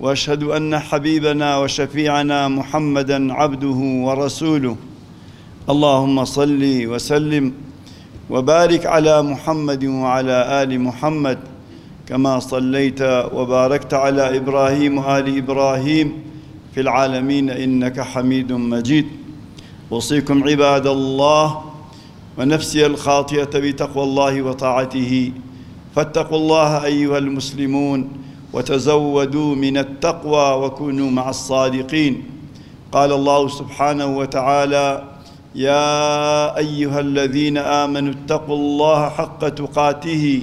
واشهد ان حبيبنا وشفيعنا محمدا عبده ورسوله اللهم صل وسلم وبارك على محمد وعلى ال محمد كما صليت وباركت على ابراهيم وال ابراهيم في العالمين انك حميد مجيد اوصيكم عباد الله ونفسي الخاطئه بتقوى الله وطاعته فاتقوا الله ايها المسلمون وتزودوا من التقوى وكونوا مع الصادقين قال الله سبحانه وتعالى يا أيها الذين آمنوا اتقوا الله حق تقاته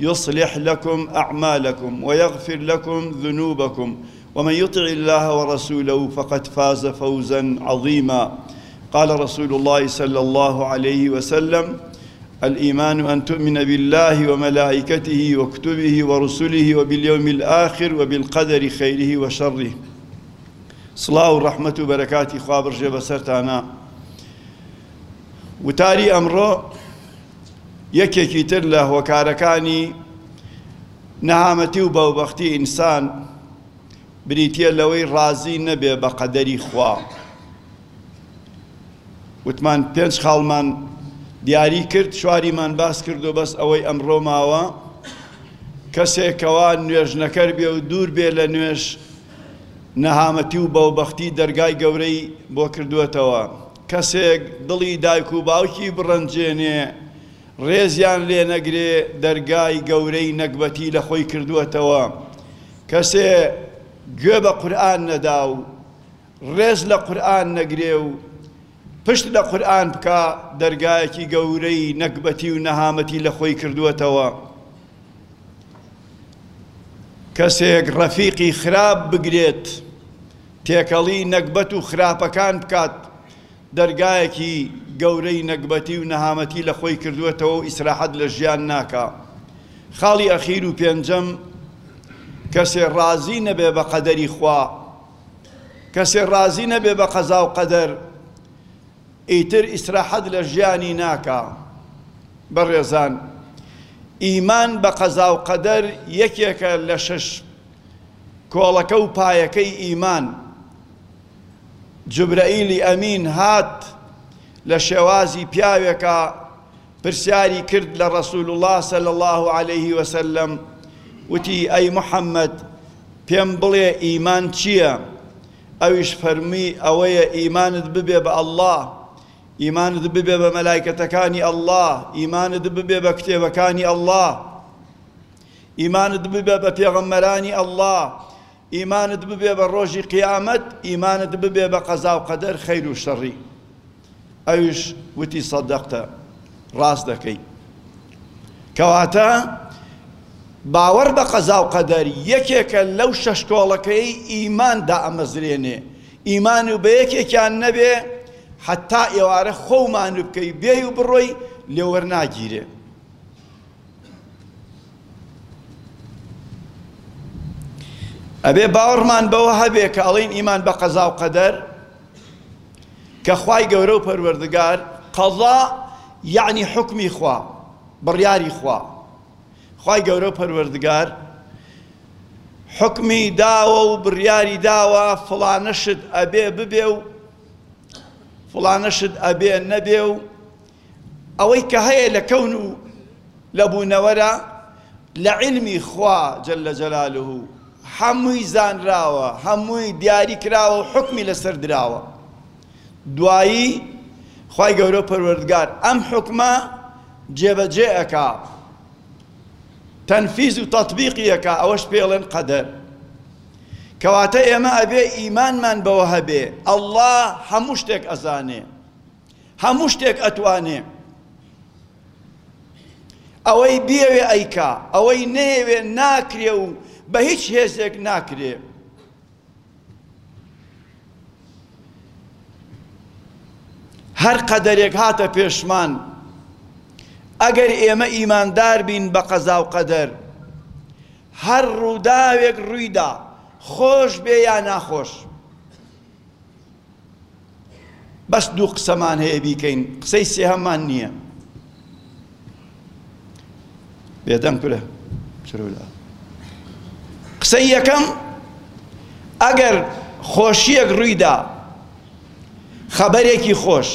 يصلح لكم اعمالكم ويغفر لكم ذنوبكم ومن يطع الله ورسوله فقد فاز فوزا عظيما قال رسول الله صلى الله عليه وسلم الإيمان أن تؤمن بالله وملائكته وكتبه ورسله وباليوم الآخر وبالقدر خيره وشره صلاة ورحمة وبركاته خواب رجب سرتانا وتاری ئەمڕۆ یەکێکی تر لە هۆکارەکانی نەهامەتی و بەوبەختی ئینسان بریتیە لەوەی ڕازی نەبێ بە قەدەری خوا وتمان پێنج خاڵمان دیاری کرد چواریمان باس کرد و بەس ئەوەی ئەمڕۆ ماوە کەسێکەوە نوێژنەکەر بێ و دوور بێ لە نوێژ نەهامەتی و بەوبەختی دەرگای گەورەی بۆ کردووەتەوە کەسێک دڵی دایک و باوکی بڕەنجێنێ ڕێزیان لێ نەگرێ دەرگای گەورەی نەگبەتی لە خۆی کردووەتەوە، کەسێ گوێ بە قورئان نەدا و ڕێز لە قورئان نەگرێ و پشت لە قورئان بکا دەرگایەکی گەورەی نەگبەتی و نەهامەتی لە خۆی کردووەتەوە. کەسێک ڕەفیقی خراپ بگرێت تێکەڵی نەگبەت و خراپەکان بکات دەرگایەکی گەورەی نەگبەتی و نەهامەتی لە خۆی کردووەتەوە و ئیسراحەت لە ژیان ناکا خاڵی ئەخیر و پێنجەم کەسێ ڕازی نەبێ بە قەدەری خوا کەسێ ڕازی نەبێ بە قەزا و قەدەر ئیتر ئیسراحەت لە ژیانی ناکا. بەڕێزان ئیمان بە قەزاو قەدەر یەکێکە لە شەش کۆڵەکە و پایەکەی ئیمان. جوبرەئیلی ئەمین هات لە شێوازی پیاوێکا پرسیاری کرد لە ڕەسول اللە صلی اللە علیە وسلم وتی ئەی محمد پێم بڵێ ئیمان چیە؟ ئەویش فەرموی، ئەوەیە ئیمانت ببێ بە اللە، ئیمانت ببێ بە مەلایکەتەکانی اللە، ئیمانت ببێ بە کتێبەکانی اللە، ئیمانت ببێ بە پێغەمبەرانی اللە، ئیمانت ببێ بە ڕۆژی قیامەت، ئیمانت ببێ بە قەزاو قەدەر خەیر و شەڕی. ئەویش وتی، صدقتە، ڕاست دەکەی. کەواتە باوەڕ بە قەزا و قەدەر یەکێکە لەو شەش کۆڵەکەی ئیمان دائەمەزرێنێ، ئیمان و بە یەکێکیان نەبێ حەتا ئێوارە خۆ و مانو بکەی بێی و بڕۆی لێ وەرناگیرێ. ئەبێ باوەڕمان بەوە هەبێ کە ئەڵێین ئیمان بە قەزا و قەدەر، کە خوای گەورە و پەروەردگار قەضا یەعنی حوکمی خوا بڕیاری خوا خوای گەورە و پەروەردگار حکمی داوە و بڕیاری داوە فڵانەشت ئەبێ ببێ و فڵانەشت ئەبێ نەبێ و ئەوەی کە هەیە لە کەون و لە بوونەوەرە لە عیلمی خوا جل جلاله هەمووی زانراوە هەمووی دیاری کراوە و حوکمی لەسەر دراوە دوایی خوای گەورە پەروەردگار ئەم حوکمە جێبەجێ ئەکا تەنفیز و تەطبیقی ئەکا ئەوەش پێڵێن قەدەر کەواتە ئێمە ئەبێ ئیمانمان بەوە هەبێ ئەڵڵا هەموو شتێک ئەزانێ هەموو شتێک ئەتوانێ ئەوەی بیەوێ ئەیکا ئەوەی نەیەوێ ناکرێ و بە هیچ هێزێک ناکرێ هەر قەدەرێک هاتە پێشمان ئەگەر ئێمە ئیماندار بین بە قەزا و قەدەر هەر ڕووداوێک ڕوویدا خۆش بێ یا ناخۆش بەس دوو قسەمان هەیە بیکەین قسەی سێهەممان نییە بێدەنگ کورە چرۆلا قسەی یەکەم ئەگەر خۆشیەک ڕوویدا خەبەرێکی خۆش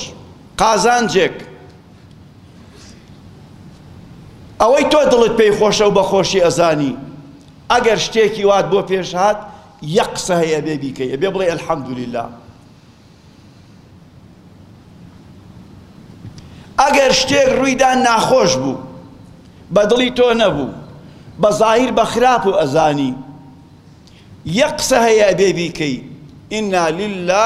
قازانجێک ئەوەی تۆ دڵت پێی خۆشە و بە خۆشی ئەزانی ئەگەر شتێکی وات بۆ پێشهات یە قسە هەیە بێ بیکەیە بێ بڵێ الحەمدللا ئەگەر شتێک ڕوویدا ناخۆش بوو بە دڵی تۆ نەبوو بە زاهیر بە خراپ و ئەزانی یەک قسە هەیە بێ بیکەی ئینا للە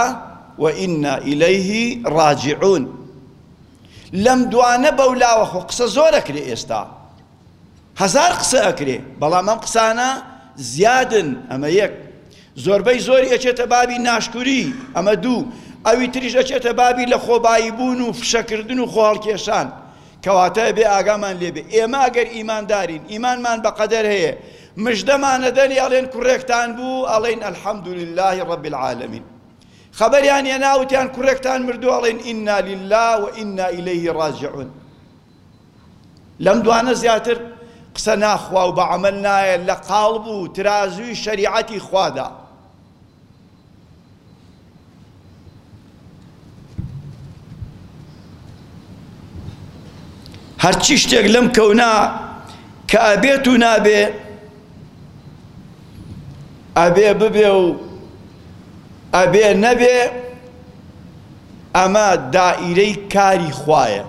و ئینا ئیلەیهی ڕاجعون لەم دوانە بەولاوە خۆ قسە زۆرەکرێ ئێستا هەزار قسە ئەکرێ بەڵام ئەم قسانە زیادن ئەمە یەک زۆربەی زۆری ئەچێتە بابی ناشکوری ئەمە دوو ئەوی تریش ئەچێتە بابی لە خۆبایی بوون و فشەکردن و خۆهەڵکێشان کەواتە بێ ئاگامان لێبێ ئێمە ئەگەر ئیماندارین ئیمانمان بە قەدەر هەیە مژدەمانەدەن ئەڵێن کوڕێکتان بوو ئەڵێن الحمد لله رب العالمین خەبەریان هێناوتیان کوڕێکتان مردو ئەڵێن ئینا لله و ئینا ئیلەیه ڕاجعون لەم دوانە زیاتر قسە ناخوا و بە عەمەل نایە لە قاڵب و ترازوی شەریعەتی خوادا. هەرچی شتێک لەم کەونا کە ئەبێت و نابێ ئەبێ ببێ و ئەبێ نەبێ ئەمە دائیرەی کاری خوایە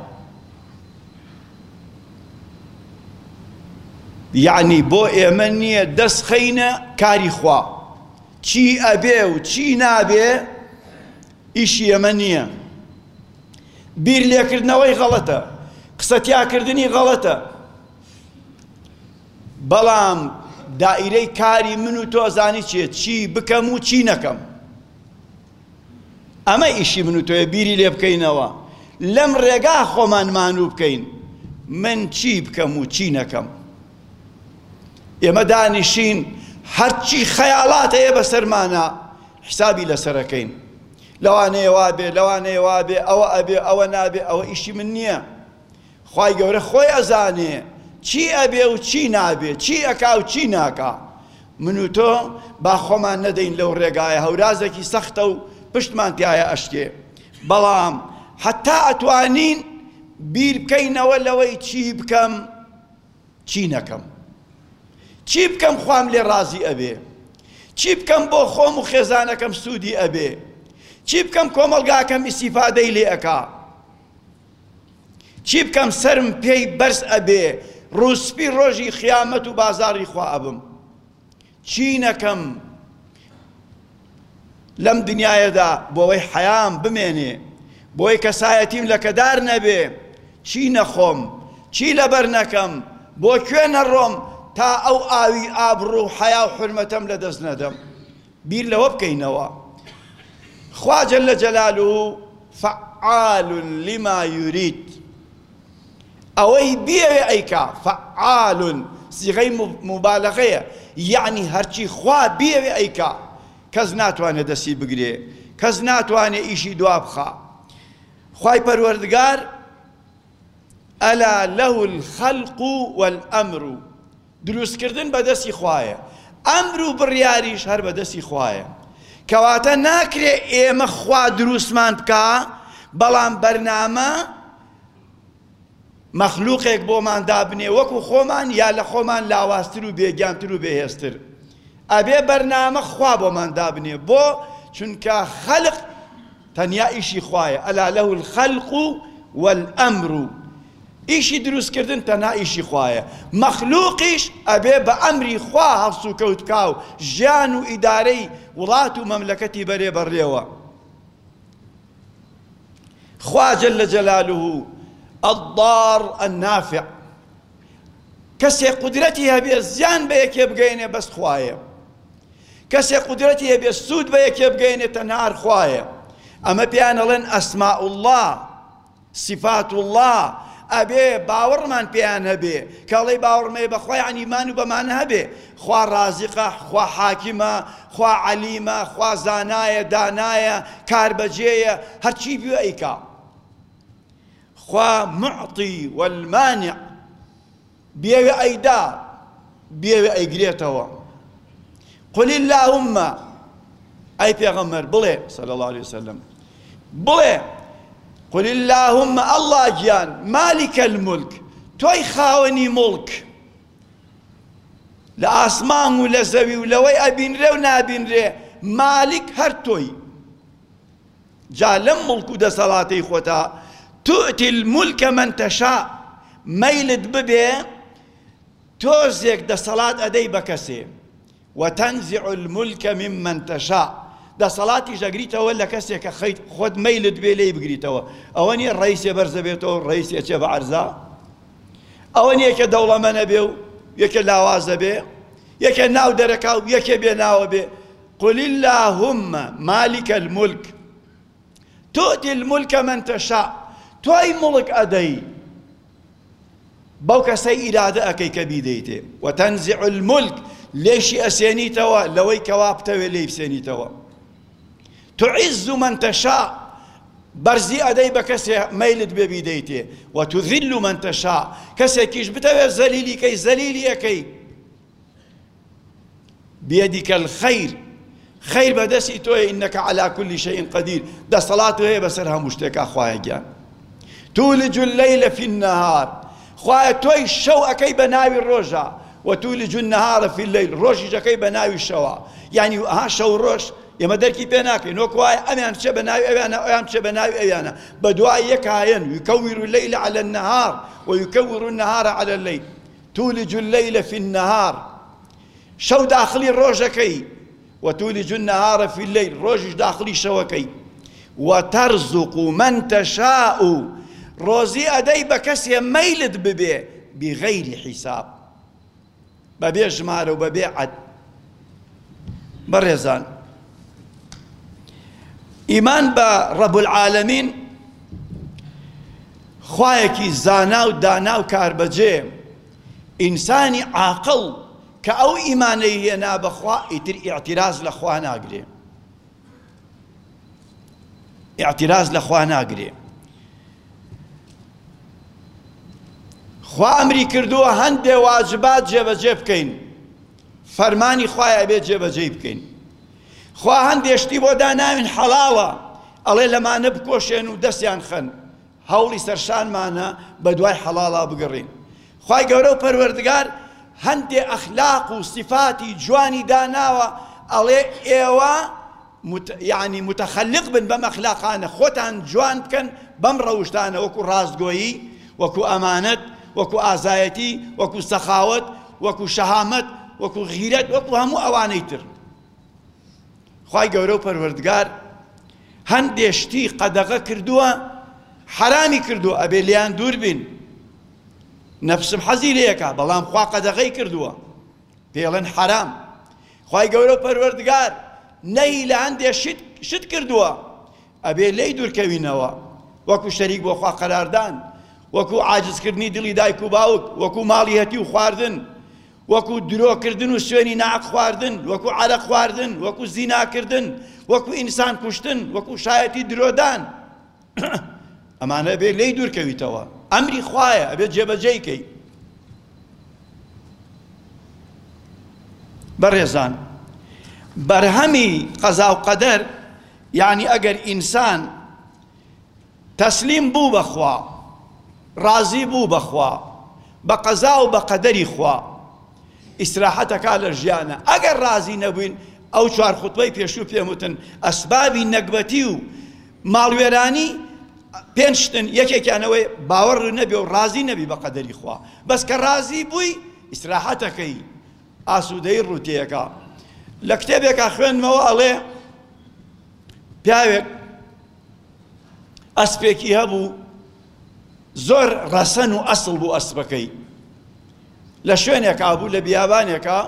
یەعنی بۆ ئێمە نییە دەست خەینە کاری خوا چی ئەبێ و چی نابێ ئیشی ئێمە نییە بیر لێکردنەوەی غەڵەتە قسەتیاکردنی غەڵەتە بەڵام دائیرەی کاری من و تۆ زانی چێ چی بکەم و چی نەکەم ئەمە ئیشی من و تۆیە بیری لێ بکەینەوە لەم ڕێگا خۆمان مانوو بکەین من چی بکەم و چی نەکەم ئێمە دانیشین هەرچی خەیاڵات هەیە بەسەرمانە حسابی لەسەرەکەین لەوانەیە وا بێ لەوانەیە وا بێ ئەوە ئەبێ ئەوە نابێ ئەوە ئیشی من نییە خوای گەورە خۆی ئەزانێ چی ئەبێ و چی نابێ چی ئەکا و چی ناکا من و تۆ با خۆمان نەدەین لەو ڕێگایە هەورازێکی سەختە و پشتمان تیایە ئەشکێ بەڵام حەتا ئەتوانین بیر بکەینەوە لەوەی چی بکەم چی نەکەم چی بکەم خوام لێ ڕازی ئەبێ چی بکەم بۆ خۆم و خێزانەکەم سوودی ئەبێ چی بکەم کۆمەڵگاکەم ئیسیفادەی لێ ئەکا چی بکەم سەرم پێی بەرز ئەبێ ڕووسپی ڕۆژی خیامەت و بازاڕی خوا ئەبم چی نەکەم لەم دنیاەدا بۆەوەی حەیام بمێنێ بۆی کەسایەتیم لەکەدار نەبێ چی نەخۆم چی لەبەر نەکەم بۆ کوێ نەڕۆم تا ئەو ئاوی ئابڕ و حیا و حرمەتەم لە دەست نەدەم بیر لەوە بکەینەوە خوا جل جلالە فعال لما یرید ئەوەی بیەوێ ئەیکا فعال سیغەی مبالغەیە یعنی هەرچی خوا بیەوێ ئەیکا کەس ناتوانێ دەستی بگرێ کەس ناتوانێ ئیشی دوا بخا خوای پەروەردگار ئەلا لەه الخەلق والئەمر دروستکردن بە دەستی خوایە، ئەمر و بڕیاریش هەر بە دەستی خوایە. کەواتە ناکرێ ئێمە خوا دروستمان بکا، بەڵام بەرنامە مەخلووقێک بۆمان دابنێ وەکوو خۆمان یا لە خۆمان لاوازتر و بێگیانتر و بێهێزتر. ئەبێ بەرنامە خوا بۆمان دابنێ. بۆ؟ چونکە خەلق. تەنیا ئیشی خوایە، الا له الخلق و الامر، ئیشی دروست کردن تەنها ئیشی خوایە، مەخلوقیش ئەبێ بە ئەمری خوا هەڵسوکەوت بکا و ژیان و ئیدارەی وڵات و مەملەکەتی بەرێ بەڕێوە. خوا جل جلاله الضار النافع. کەسێ قودرەتی هەبێ زیان بە یەکێ بگەیەنێ بەس خوایە کەسێ قودرەتی هەبێ سوود بە یەکێ بگەیەنێ تەنها هەر خوایە ئەمە پێیان ئەڵێن ئەسماء اللە صفات اللە ئەبێ باوەڕمان پێیان هەبێ کاڵی باوەڕمەیە بەخوای ئەنیمان و بەمان هەبێ خوا ڕازقە خوا حاکمە خوا عەلیمە خوا زانایە دانایە کاربەجێیە هەرچی بوێ ئەیکا خوا موعطی والمانع بیەوێ ئەیدا بیەوێ ئەیگرێتەوە قل اللهم ئەی پێغەمبەر بڵێ صلی الله علیه وسلم بڵێ قل اللهم الله گیان مالک الملک تۆی خاوەنی مڵک لە ئاسمان و لە زەوی و لەوەی ئەبینرێ و نابینرێ مالک هەر تۆی جا لەم موڵک و دەسەڵاتەی خۆتا تؤتی الملک من تشاء مەیلت ببێ تۆزێک دەسەڵات ئەدەی بە کەسێ وتنزع الملک ممن تشاء دەسەڵاتیش ئەگریتەوە لە کەسێک کە خەیت خۆت مەیلت بێ لێی بگریتەوە ئەوە نیە ڕئیسێ بەرزە بێتەوە ڕئیسێ چێ بە عەرزا ئەوە نیە کە دەوڵەمەنە بێ و یەکە لاوازە بێ یەکە ناو دەرەکا و یەکێ بێ ناوە بێ قل اللهم مالک الملک تؤتی الملک من تشاء تۆی مڵک ئەدەی بەو کەسەی ئیرادە ئەکەی کە بیدەیتێ و تەنزع الملک لێشی ئەسێنیتەوە لەوەی کەوا بتەوێ لێی بسێنیتەوە تعز من تشاء بەرزی ئەدەی بە کەسێ مەیلت بێ بیدەیتێ و تذل من تشاء کەسێکیش بتەوێ زەلیلی کەی زەلیلی ئەکەی بیدک الخیر، خیر بەدەستی تۆیە، انک علی کل شیء قدیر، دەسەڵات تۆیە بەسەر هەموو شتێکا خوایە گیان. تولج اللیل فی النهار، خوایە تۆی شەو ئەکەی بە ناوی ڕۆژا، و تولج النهار فی اللیل، ڕۆژیش ئەکەی بە ناوی شەوا، یانی ها شەو و ڕۆژ ئێمە دەرکی پێ ناکەین، وەک وایە ئەمیان بچێ بە ناوی ئەویانا ئەویان بچێ بە ناوی ئەویانا، بەدوای یەکایەن، یکور اللیل علی النهار، و یکور النهار علی اللیل، تولج اللیل فی النهار، شەو داخڵی ڕۆژەکەی، و تولج النهار فی اللیل، ڕۆژیش داخڵی شەوەکەی، و ترزق من تشاء، ڕۆزی ئەدەی بە کەسێ مەیلت ببێ، بغیر حساب، بەبێ ژمارە و بەبێ عەد. بەڕێزان ئیمان بە ڕەب العالمین خوایەکی زانا و دانا و کاربەجێ ئینسانی عاقڵ کە ئەو ئیمانەی هێنا بەخوا ئیتر ئیعتراز لە خوا ناگرێ ئیعتراز لە خوا ناگرێ خوا ئەمری کردووە هەندێ واجبات جێبەجێ بکەین فەرمانی خوایە ئەبێ جێبەجێی بکەین خوا هەندێ شتی بۆ داناوین حەڵاڵە ئەڵێ لەمانە بکۆشێن و دەستیان خەن هەوڵی سەرشانمانە بە دوای حەڵاڵا بگەڕین خی گەورە و پەروەردگار هەندێ ئەخلاق و سیفاتی جوانی داناوە ئەڵێ ئێوە مت یەعنی متخلق بن بەم ئەخلاقانە خۆتان جوان بکەن بەم ڕەوشتانە وەکو ڕاستگۆیی وەکو ئەمانەت وەکو ئازایەتی وەکو سەخاوەت وەکو شەهامەت وەکو غیرەت وەکو هەموو ئەوانەی تر خوای گەورە و پەروەردگار هەندێ شتی قەدەغە کردووە حەرامی کردووە ئەبێ لێیان دوور بین نەفسم حەزی لێەکە بەڵام خوا قەدەغەی کردووە پێڵێن حەرام خوای گەورە و پەروەردگار نەهی لە هەندێ شت شت کردووە ئەبێ لێی دوورکەوینەوە وەکو شەریک بۆ خوا قەراردان وەکو عاجزکردنی دڵی دایک و باوک وەکو ماڵی هەتی و خواردن وەکو درۆکردن و سوێنی ناعق خواردن وەکو عەرەق خواردن وەکو زیناکردن وەکو ئینسان کوشتن وەکو شایەتی درۆدان ئەمانە ئەبێ لێی دوورکەویتەوە ئەمری خوایە ئەبێ جێبەجێی کەی بەڕێزان بەرهەمی قەزا و قەدەر یعنی ئەگەر ئینسان تەسلیم بوو بەخوا ڕازی بوو بەخوا بە قەزا و بە قەدەری خوا ئیسراحەتەکە لە ژیانە ئەگەر ڕازی نەبووین ئەو چوار خوتبەی پێشوو پێم وتن ئەسبابی نەگبەتی و ماڵوێرانی پێنج شتن یەکێکیان ئەوەیە باوەڕ نەبێ و ڕازی نەبی بە قەدەری خوا بەس کە ڕازی بووی ئیسراحەتەکەی ئاسوودەی ڕووتێکە لە کتێبێکا خوێندمەوە ئەڵێ پیاوێک ئەسپێکی هەبوو زۆر ڕەسەن و ئەسڵ بوو ئەسپەکەی لە شوێنێکا بوو لە بیابانێکە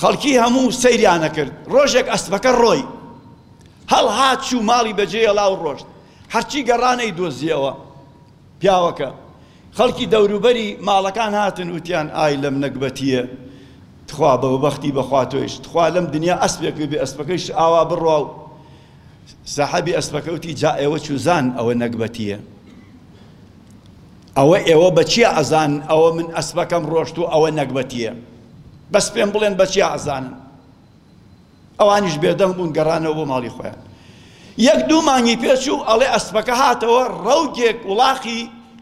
خەڵکی هەموو سەیریانە کرد ڕۆژێک ئەسپەکە ڕۆی هەڵهات چوو ماڵی بەجێ هێڵاو ڕۆشت هەرچی گەڕانەی دۆزیەوە پیاوەکە خەڵکی دەوروبەری ماڵەکان هاتن وتیان ئای لەم نەگبەتیە تخوا بە بەختی بەخوا تۆیش تخوا لەم دنیا ئەسپێک بێ ئەسپەکەیش ئاوا بڕوا و سەحەبی ئەسپەکەوتی جا ئێوە چوزان ئەوە نەگبەتیە ئەوە ئێوە بە چیا ئەزانن ئەوە من ئەسپەکەم ڕۆشتوو ئەوە نەگبەتیە بەس پێم بڵێن بە چیا ئەزانن ئەوانیش بێدەنگ بوون گەڕانەوە بۆ ماڵی خۆیان یەک دوو مانگی پێچوو ئەڵێ ئەسپەکە هاتەوە ڕەوتێک وڵاخی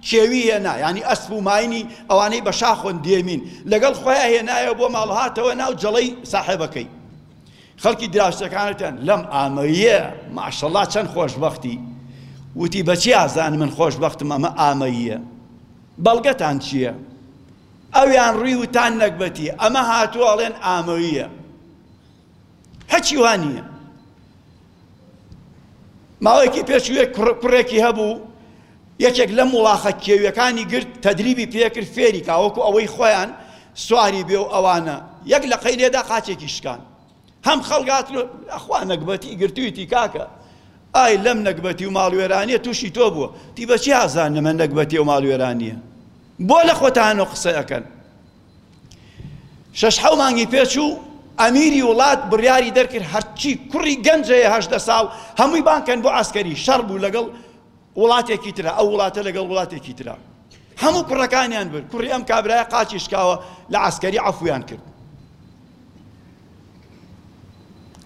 کێوی هێنا ینی ئەسپ و ماینی ئەوانەی بە شاخۆن دێمین لەگەڵ خۆیان هێنایەوە بۆ ماڵهاتەوە ناو جەڵەی ساحێبەکەی خەڵکی دراوسێکانت کەن لەم ئامەییە ماشەڵڵا چەند خۆشبەختی وتی بەچی ئازان من خۆشبەختم ئەمە ئامەییە بەڵگەتان چییە ئەویان ڕووی وتان نەگبەتی ئەمە هاتووە ئەڵێن ئامەییە هەچی وان نییە ماوەیەکی پێش وێ کوڕێکی هەبوو یەکێک لەم وڵاخە کێویەکانی گرت تەدریبی پێکرد فێری کاوەکو ئەوەی خۆیان سواری بێ و ئەوانە یەک لە قەی لێدا قاچێکی شکان هەم خەڵگات ئەخوا نەگبەتی گرتوویتی کاکە ئای لەم نەگبەتی و ماڵوێرانیە تووشی تۆ بووە تی بەچی هازان نەمە نەگبەتی و ماڵوێرانیە بۆ لە خۆتانەوە قسەکەن شەش حەو مانگی پێچوو ئەمیری وڵات بڕیاری دەرکرد هەرچی کوڕی گەنج هەیە هەژدە ساڵ هەمووی بانکەن بۆ ئاسکەری شەڕ بوو لەگەڵ وڵاتێکی ترە ئەو وڵاتە لەگەڵ وڵاتێکی ترە هەموو کوڕەکانیان برد کوڕی ئەم کابرایە قاچی شکاوە لە ئاسکەری عفویان کرد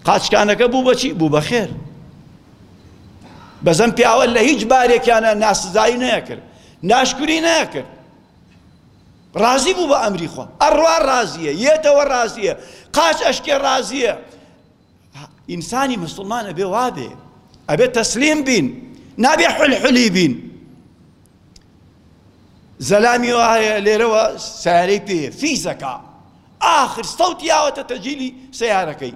قاچکانەکە بوو بەچی بوو بەخێر بەزەم پیاوە لە هیچ بارێکیانە ناسزایی نەیەکرد ناشکری نەکرد ڕازی بوو بە ئەمری خوا ئەڕوا ڕازیە یێتەوە ڕازیە قاچ ئەشکێ ڕازیە ئینسانی مسوڵمان ئەبێ وابێ ئەبێ تەسلیم بین نابێ حل حلی بین زەلامی وایە لێرەوە سارەی پێ فیزەکە ئاخر سەوت یاوەتە تەجیلی سیارەکەی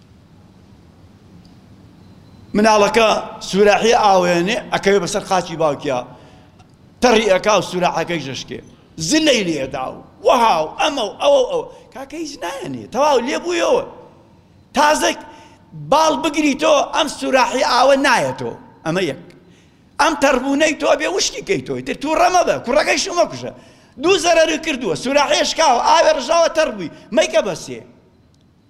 مناڵەکە سوراحی ئاوێنێ ئەکەوێ بەسەر قاچی باوکیا تەڕی ئەکا و سوراحەکەی ژەشکێ زلەی لێدا و وەها و ئەمە و ئەوە ئەو کاکە هیچ نایەنێ تەواو لێ بوویەوە تازەک باڵ بگری تۆ ئەم سوراحی ئاوە نایە تۆ ئەمە یەک ئەم تەڕبوونەی تۆ بێ وشکی کەی تۆی تر توو ڕەمە بە کوڕەکەی شومە کوژە دوو زەرەری کردووە سوراحێشکاوە ئاوێ ڕژاوە تەڕ بووی مەیکە بەسێ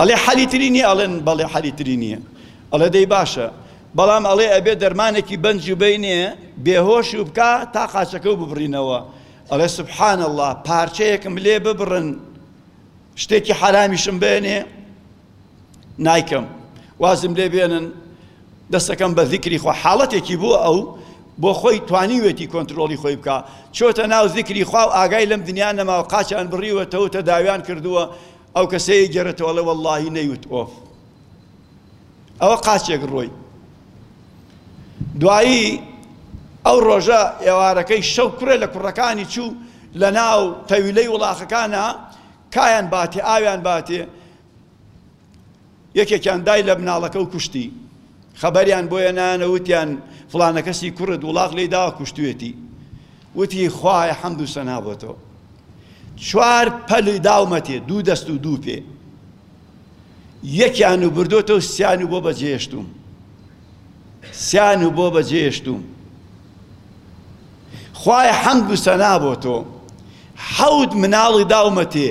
ئەڵێ حەلی تری نییە ئەڵێن بەڵێ حەلی تری نییە ئەڵێ دەی باشە بەڵام ئەڵێ ئەبێ دەرمانێکی بەنج و بینێ بێهۆش و بکە تا قاچەکە و ببڕینەوە ئەڵێ سبحان الله پارچەیەکم لێ ببڕن شتێکی حەرامیشم بێنێ نایکەم وازم لێ بێنن دەستەکەم بە ذیکری خۆ حاڵەتێکی بۆ ئەو بۆ خۆی توانیوێتی کۆنتترۆلی خۆی بکە چۆتە ناو زیکری خوا و ئاگای لەم دنیا نەماوە قاچیان بڕیوەتەوە تە داویان کردووە ئەو کەسەی ئەیگێڕێتەوە ئەڵێ وەڵڵاهی نەیوت ئۆف ئەوە قاچێک ڕۆی دوایی ئەو ڕۆژە ئێوارەکەی شەو کوڕێ لە کوڕەکانی چوو لە ناو تەویلەی وڵاخەکانە کایان باتێ ئاویان باتێ یەکێکیان دای لە مناڵەکە و کوشتی. خەبەریان بۆ هێنایانە وتیان فڵانە کەسی کوڕت وڵاخ لێی داوە کوشتوێتی. وتی خوایە حەمد و سەنا بۆ تۆ. چوار پەلی داومەتێ دوو دەست و دوو پێ. یەکیان و بردۆتە و سیان و بۆ بەجێشتوم. سیان و بۆ بەجێشتوم. خوایە حەمد و سەنا بۆ تۆ حەوت مناڵی داومەتێ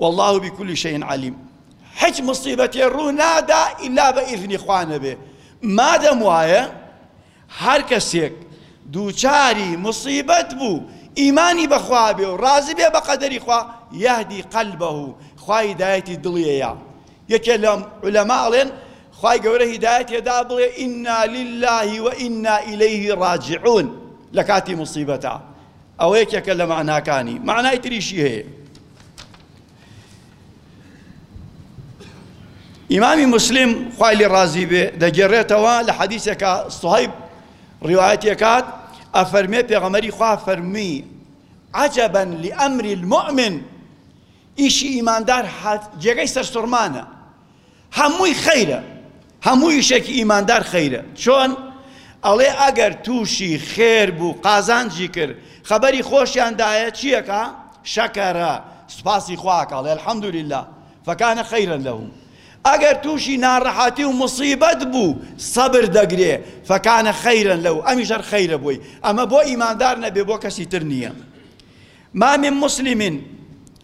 واللە بکل شەین علیم حچ مصیبەتێ ڕوو نادا ئیلا بە ئیزنی خوا نەبێ مادەم وایە هەر کەسێک دووچاری مصیبەت بوو ئیمانی بەخوا بێ و ڕازی بێ بە قەدەری خوا یهدی قەلبە و خوا هیدایەتی دڵیەیە یەکێ لە علەما ئەڵێن خوای گەورە هیدایەتێ دا بڵێ ئینا لله و ئینا ئیلەیه ڕاجعون لە کاتی مصیبەتە ئەوە یەکێکە لە مەعناکانی مەعنای تریشی هەیە ئیمامی مسلم خوای لێ ڕازی بێ دەگێڕێتەوە لە حەدیثێکە سوهیب ڕیواەتەکات ئەفەرمێ پێغەمەری خوا فەرمی عجبن لأمر المؤمن ئیشی ئیماندار جێگەی سەرسوڕمانە هەمووی خەیرە هەمووی شێکی ئیماندار خەیرە چۆن ئەڵێ ئەگەر تووشی خێر بوو قازانجی کرد خەبەری خۆشیان دایە چیەکە شەکەرە سوپاسی خواکەڵێ الحەمدللا فەکانە خەیرە لەو ئەگەر تووشی ناڕەحەتی و مصیبەت بوو سەبر دەگرێ فەکانە خەیرە لەو ئەمی ژەر خەیرە بووی ئەمە بۆ ئیماندار نەبێ بۆ کەسی تر نییە مامن مسلمین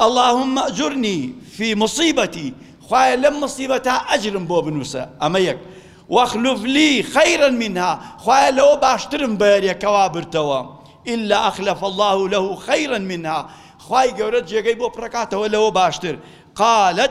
اللهم اجرنی فی مصیبتی، خوایە لەم مصیبەتە ئەجرم بۆ بنووسە، ئەمە یەک، واخلف لی خیرا منها، خوایە لەوە باشترم بەرێ کەوا برتەوە، الا اخلف اللە له خیرا منها، خوای گەورە جێگەی بۆ پڕەکاتەوە لەوە باشتر، قالت،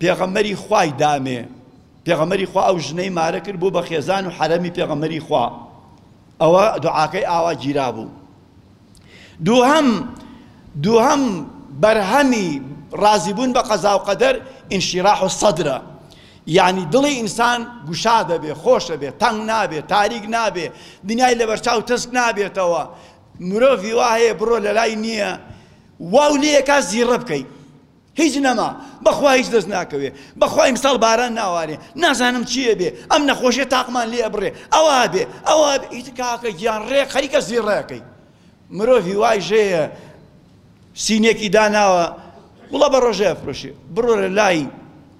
پێغەمبەری خوای دامێ پێغەمبەری خوا ئەو ژنەی مارە کرد بۆ بە خێزان و حەرەمی پێغەمبەری خوا ئەوە دوعاکەی ئاوا گیرا بوو دووهەم دووهەم بەرهەمی ڕازیبوون بە قەزا و قەدەر ئینشیراح و سەدرە یعنی دڵی ئینسان گوشا دەبێ خۆشە بێ تەنگ نابێ تاریک نابێ دنیای لەبەرچاو تەسک نابێتەوە مرۆڤی وا هەیە بڕۆ لەلای نییە واو لێکا زیڕە بکەی هیچ نەما بەخوا هیچ دەست ناکەوێ بەخوا ئیمساڵ باران ناوارێ نازانم چیە بێ ئەم نەخۆشیە تاقمان لێ ئەبڕێ ئەوە بێ ئەوە ئیت کاکە گیان ڕێ خەریکە زیڕەکەی مرۆڤی وای ژەیە سینێکی داناوە وڵە بە ڕۆژە ئەفرۆشێ بڕۆرە لای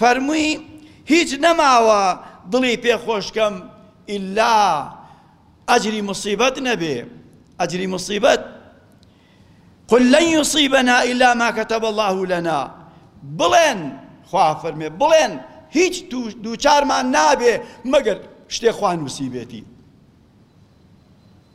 فەرمووی، هیچ نەماوە دڵی پێ خۆش کەم ئیلا ئەجری موسیبەت نەبێ، ئەجری موسیبەت، قل لن یصیبنا الا ما کتب الله لنا، بڵێن، خوا فەرموێ، بڵێن هیچ دووچارمان نابێ مەگەر شتێ خوا نووسیبێتی.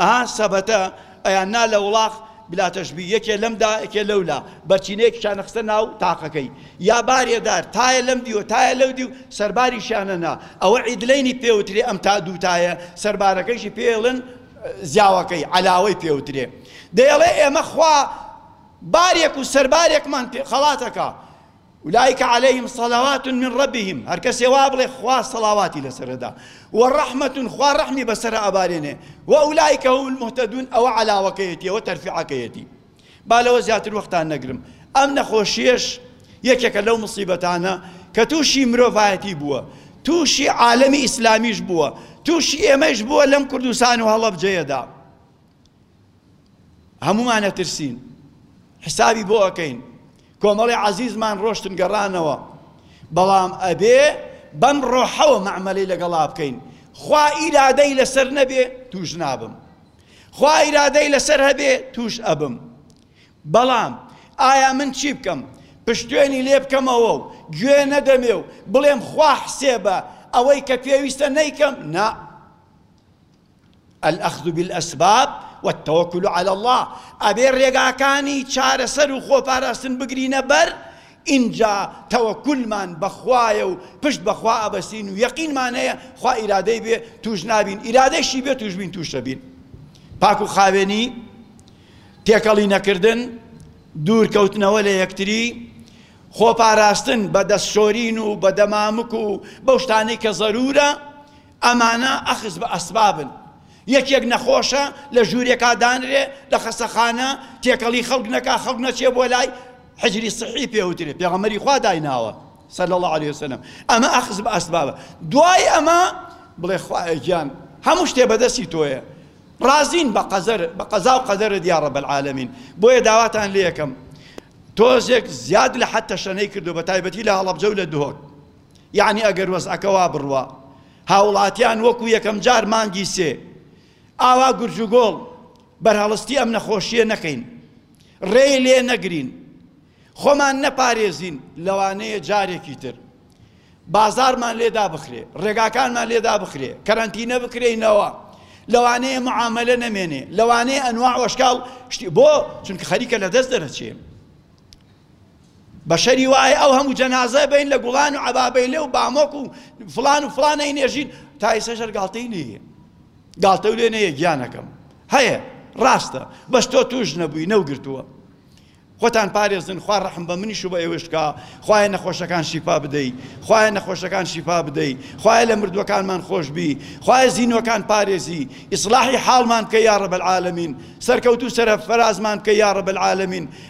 ئە سەبەتە ئەیان نا لە وڵاخ بلاتەش بی یەکێ لەم دا یەکێ لەو لا بەرچینەیە کشانە خستە ناو تاقەکەی یا بارێ دار تایە لەم دیوە تایە لەو دیو سەرباری شانە نا ئەوە عیدلەینی پێوترێ ئەم تا دوو تایە سەربارەکەیشی پێڵن زیاوەکەی علاوەی پێوترێ دەیەڵێ ئێمە خوا بارێک و سەربارێکمان پێ خەڵاتەکە ئولائیک علیهم صلوات من ربهم هەر کەسێ وا بڵێ خوا سەڵاواتی لەسەر ئەدا و رەحمە خوا رەحمی بەسەر ئەبارێنێ و ئولائیک هم المهتدون ئەوە عەلاوەکەیەتی ئەوە تەرفیعەکەیەتی با لەوە زیاتر وەختان نەگرم ئەم نەخۆشیەش یەکێکە لەو مصیبەتانە کە تووشی مرۆڤایەتی بووە تووشی عالەمی ئیسلامیش بووە تووشی ئێمەش بووە لەم کوردستان و هەڵەبجەیەدا هەموومان ئەترسین حسابی بۆ ئەکەین کۆمەڵی عەزیزمان ڕۆشتن گەڕانەوە بەڵام ئەبێ بەم ڕۆحەوە مەعمەلی لەگەڵا بکەین خوا ئیرادەی لەسەر نەبێ توش نابم خوا ئیرادەی لەسەر هەبێ توش ئەبم بەڵام ئایا من چی بکەم پشتێنی لێ بکەمەوە و گوێ نەدەمێ و بڵێم خوا حسێبە ئەوەی کە پێویستە نەیکەم نا الاخذ بالاسباب والتوکل علی اللە، ئەبێ رێگاکانی چارەسەر و خۆپاراستن بگرینە بەر، ئینجا تەوەکولمان بە خوایە و پشت بە خوا ئەبەستین و یەقینمان هەیە خوا ئیرادەی بێ تووش نابین ئیرادەشی بێ تووشبین تووش دەبین. پاک و خاوێنی، تێکەڵی نەکردن، دوور کەوتنەوە لە یەکتری، خۆپاراستن بە دەست شۆرین و بە دەمامک و بەو شتانەی کە زەروورە، ئەمانە ئەخذ بە ئەسبابن، یەکێک نەخۆشە لە ژوورێکا دانرێ لە خەسەخانە تێکەڵی خەڵک نەکا خەڵک نەچێ بۆ لای حجری صحی پێ وترێ پێغەمبەری خوا دایناوە صلی اللە علیە وسلم ئەمە ئەخذ بە ئەسبابە دوای ئەمە بڵێ خوایە گیان هەموو شتێ بەدەستی تۆیە ڕازین بە قەزەر بە قەزا و قەدەرت یا ڕەب العالمین بۆیە داواتان لێ یەکەم تۆزێک زیاد لە حەد تەشەنەی کردو بە تایبەتی لە هەڵەبجە و لە دهۆک یەعنی ئەگەر وەزعەکە وا بڕوا هاوڵاتیان وەکو یەکەم جار مانگی سێ ئاوا گورج و گۆڵ بەرهەڵستی ئەم نەخۆشیە نەکەین ڕێی لێ نەگرین خۆمان نەپارێزین لەوانەیە جارێکی تر بازارمان لێدا بخرێ ڕێگاکانمان لێدا بخرێ کەرەنتینە بکرێینەوە لەوانەیە معاملە نەمێنێ لەوانەیە ئەنوا وەشکاڵ بۆ چونکە خەریکە لە دەست دەرەچێ بەشەری وایە ئەو هەموو جەنازە بین لە گوڵان و عەبابەیلێ و بامۆک و فڵان و فڵان ئەینێژین تا ئیسەشەر گاڵتەی لێیە گاڵتە لێ نەیە گیانەکەم هەیە ڕاستە بەس تۆ توش نەبووی نەوگرتووە خۆتان پارێزن خوا ڕحم بە منیش و بە ئێوشکا خوایە نەخۆشەکان شیفا بدەی خوایە نەخۆشەکان شیفا بدەی خوایە لە مردووەکانمان خۆشببی خوایە زیینەکان پارێزی ئیسلاحی حاڵمان بکە یاڕە بەعاالمین سەرکەوتو سەرە فەرازمان بکە یاڕە بەعاالمین